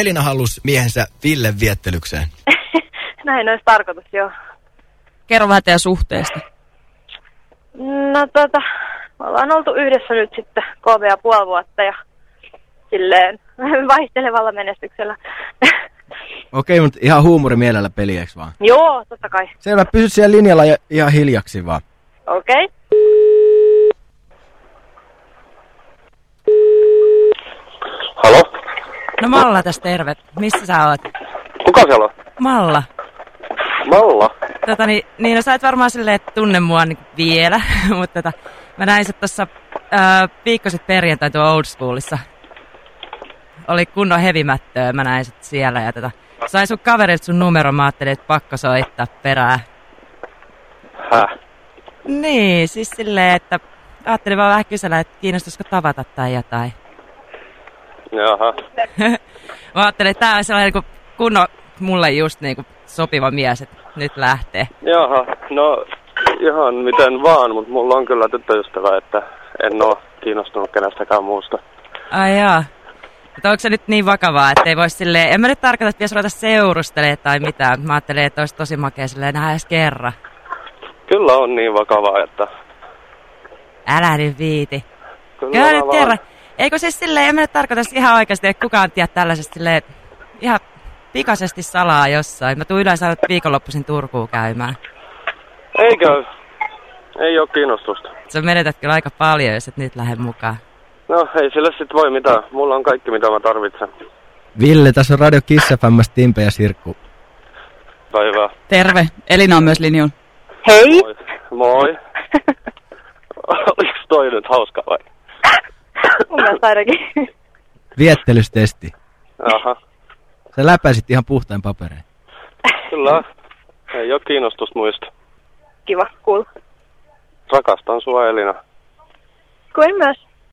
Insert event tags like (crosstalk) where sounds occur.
Elina halus miehensä Ville viettelykseen. (laughs) Näin olisi tarkoitus, joo. Kerro vähän teidän suhteesta. No tota, me ollaan oltu yhdessä nyt sitten kolme ja puoli vuotta ja silleen (laughs) vaihtelevalla menestyksellä. (laughs) Okei, mutta ihan huumorimielellä peli, eikö vaan? Joo, totta kai. Selvä, pysy siellä linjalla ja ihan hiljaksi vaan. Okei. Okay. No Malla tässä terve. Missä sä oot? Kuka siellä on? Malla. Malla? Tota, niin, niin no sä et varmaan silleen tunne mua niin vielä, (laughs) mutta tota, mä näin sut tossa ää, viikko perjantai tuo Old Schoolissa. Oli kunnon hevimättöä, mä näin sut siellä ja tota, sain sun kaverilta sun numero, mä ajattelin, että pakko soittaa perään. Häh? Niin, siis silleen, että ajattelin vaan vähän kysellä, että kiinnostaisiko tavata tai jotain. Jaha. (laughs) mä ajattelin, että tää on sellainen niin kunnon mulle just niin kuin sopiva mies, että nyt lähtee. Jaha, no ihan miten vaan, mutta mulla on kyllä tyttöystävä, että en oo kiinnostunut kenestäkään muusta. Ai jaa. Mutta onko se nyt niin vakavaa, että ei voi silleen, en mä nyt tarkoita, että pitäisi ruveta seurustelemaan tai mitään. Mä ajattelin, että olisi tosi makea silleen nähdä edes kerran. Kyllä on niin vakavaa, että Älä nyt viiti. kyllä Kyllä nyt vaan- kerran. Eikö siis silleen, en mä nyt tarkoita ihan oikeasti, että kukaan tiedä tällaisesta silleen, ihan pikaisesti salaa jossain. Mä tuun yleensä viikonloppuisin Turkuun käymään. Eikö? Ei oo kiinnostusta. Sä menetät kyllä aika paljon, jos et nyt lähde mukaan. No ei sille sit voi mitään. Mulla on kaikki mitä mä tarvitsen. Ville, tässä on Radio Kiss FM:stä Timpe ja Sirkku. Päivää. Terve. Elina on myös linjun. Hei! Moi. Moi. (laughs) Oliko toi nyt hauska vai? Mun mielestä ainakin. Viettelystesti. Jaha. Sä läpäisit ihan puhtain paperein. Kyllä. Ei oo kiinnostusta muista. Kiva, cool. Rakastan sua Elina. Kuin myös.